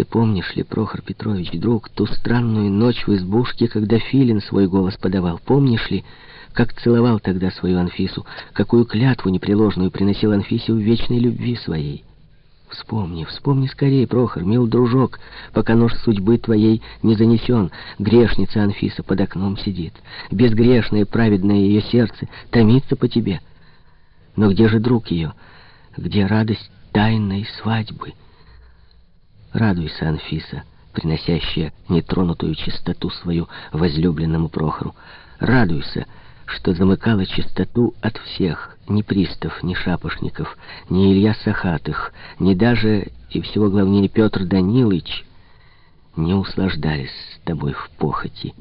Ты помнишь ли, Прохор Петрович, друг, ту странную ночь в избушке, когда Филин свой голос подавал? Помнишь ли, как целовал тогда свою Анфису, какую клятву непреложную приносил Анфисе в вечной любви своей? Вспомни, вспомни скорее, Прохор, мил дружок, пока нож судьбы твоей не занесен. Грешница Анфиса под окном сидит. Безгрешное, праведное ее сердце томится по тебе. Но где же друг ее? Где радость тайной свадьбы? Радуйся, Анфиса, приносящая нетронутую чистоту свою возлюбленному Прохору. Радуйся, что замыкала чистоту от всех, ни пристав, ни шапошников, ни Илья Сахатых, ни даже, и всего главнее, Петр Данилович не услаждались с тобой в похоти.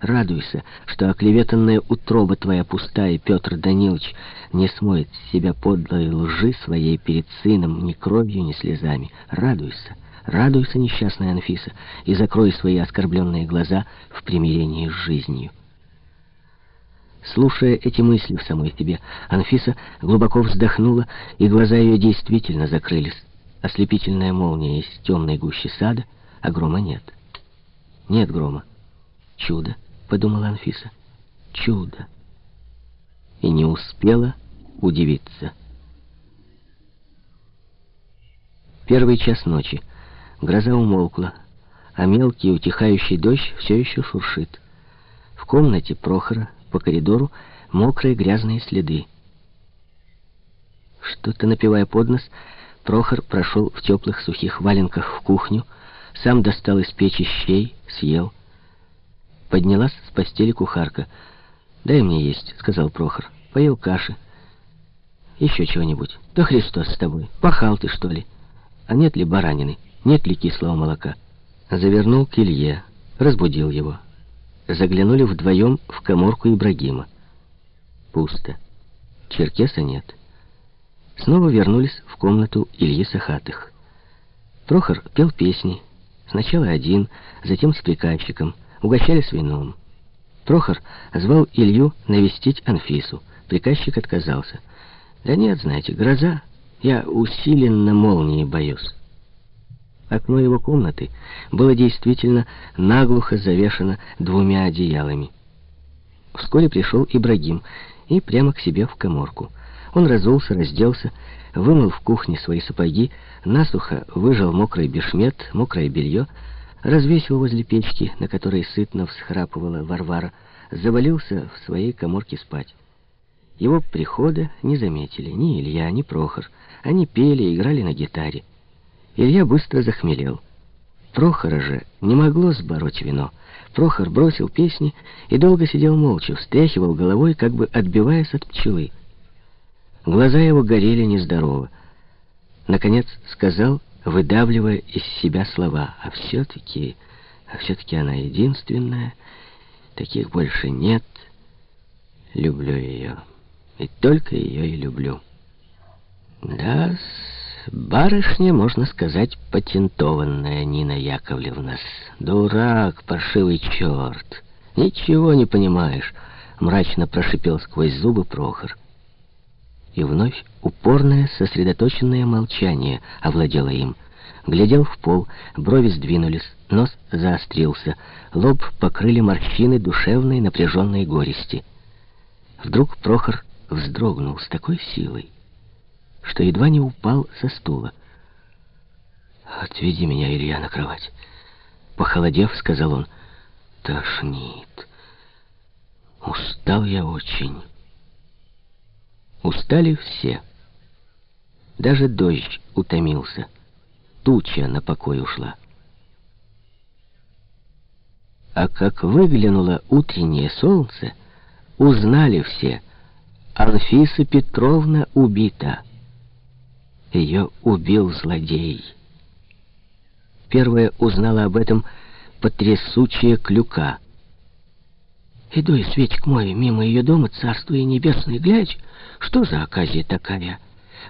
Радуйся, что оклеветанная утроба твоя пустая, Петр Данилович, не смоет с себя подлой лжи своей перед сыном ни кровью, ни слезами. Радуйся, радуйся, несчастная Анфиса, и закрой свои оскорбленные глаза в примирении с жизнью. Слушая эти мысли в самой себе, Анфиса глубоко вздохнула, и глаза ее действительно закрылись. Ослепительная молния из темной гущи сада, а грома нет. Нет грома. Чудо, подумала Анфиса. Чудо. И не успела удивиться. Первый час ночи. Гроза умолкла, а мелкий утихающий дождь все еще шуршит. В комнате Прохора по коридору мокрые грязные следы. Что-то напивая под нос, Прохор прошел в теплых сухих валенках в кухню, сам достал из печи щей, съел. Поднялась с постели кухарка. «Дай мне есть», — сказал Прохор. «Поел каши». «Еще чего-нибудь. Да Христос с тобой. Пахал ты, что ли? А нет ли баранины? Нет ли кислого молока?» Завернул к Илье, разбудил его заглянули вдвоем в коморку Ибрагима. Пусто. Черкеса нет. Снова вернулись в комнату Ильи Сахатых. Прохор пел песни. Сначала один, затем с приказчиком. Угощались вином. Прохор звал Илью навестить Анфису. Приказчик отказался. «Да нет, знаете, гроза. Я усиленно молнии боюсь». Окно его комнаты было действительно наглухо завешено двумя одеялами. Вскоре пришел Ибрагим и прямо к себе в коморку. Он разулся, разделся, вымыл в кухне свои сапоги, насухо выжал мокрый бешмет, мокрое белье, развесил возле печки, на которой сытно всхрапывала Варвара, завалился в своей коморке спать. Его прихода не заметили ни Илья, ни Прохор. Они пели, играли на гитаре. Илья быстро захмелел. Прохора же не могло сбороть вино. Прохор бросил песни и долго сидел молча, встряхивал головой, как бы отбиваясь от пчелы. Глаза его горели нездорово. Наконец сказал, выдавливая из себя слова, «А все-таки, а все-таки она единственная, таких больше нет. Люблю ее, и только ее и люблю». «Да, Барышня, можно сказать, патентованная Нина Яковлевна. Дурак, паршивый черт. Ничего не понимаешь, мрачно прошипел сквозь зубы Прохор. И вновь упорное, сосредоточенное молчание овладело им. Глядел в пол, брови сдвинулись, нос заострился, лоб покрыли морщины душевной напряженной горести. Вдруг Прохор вздрогнул с такой силой, что едва не упал со стула. «Отведи меня, Илья, на кровать». Похолодев, сказал он, «Тошнит. Устал я очень». Устали все. Даже дождь утомился. Туча на покой ушла. А как выглянуло утреннее солнце, узнали все. Анфиса Петровна убита. Ее убил злодей. Первая узнала об этом потрясучая клюка. Иду и Светик мой мимо ее дома, царство и небесное, глядь, что за оказия такая?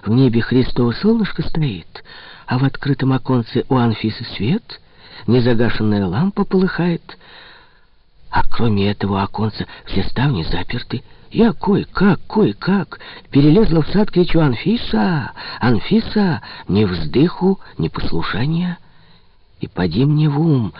В небе Христово солнышко стоит, а в открытом оконце у Анфисы свет, незагашенная лампа полыхает, а кроме этого оконца все ставни заперты, я кое-как, кое-как перелезла в сад, кричу «Анфиса! Анфиса! Ни вздыху, ни послушания!» И поди мне в ум,